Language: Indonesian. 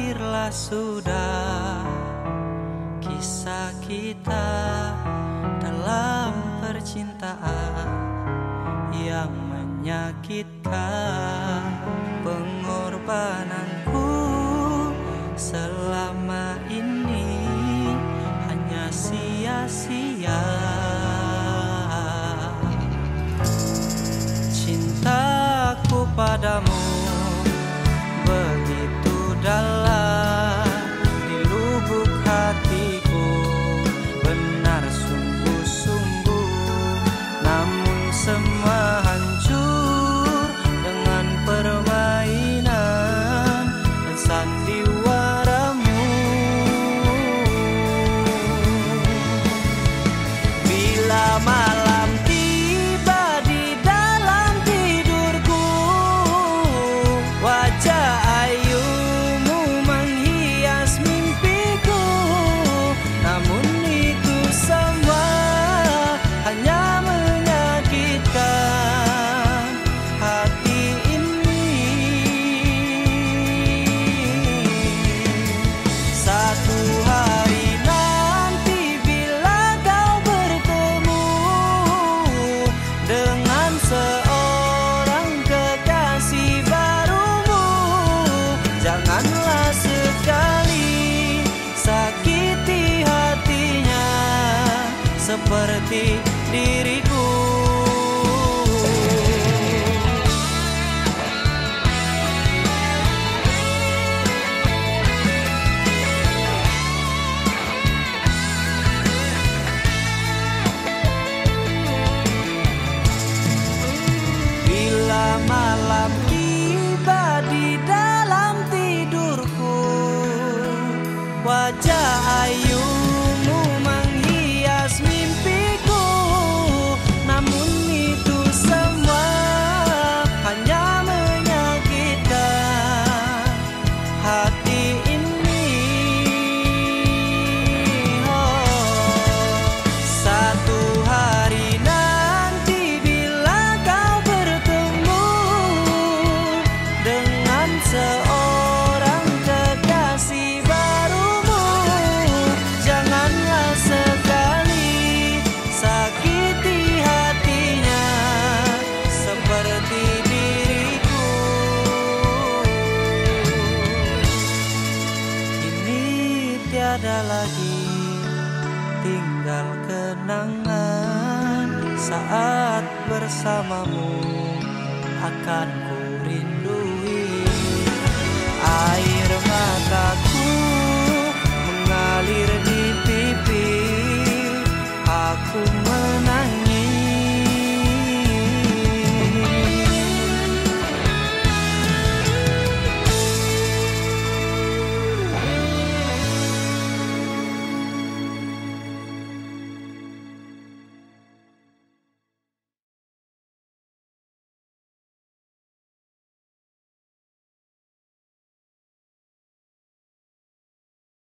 berakhirlah sudah. Kisah kita dalam percintaan yang menyakitkan pengorbanan. seperti diriku. lagi tinggal kenangan saat bersamamu akan ku rindu.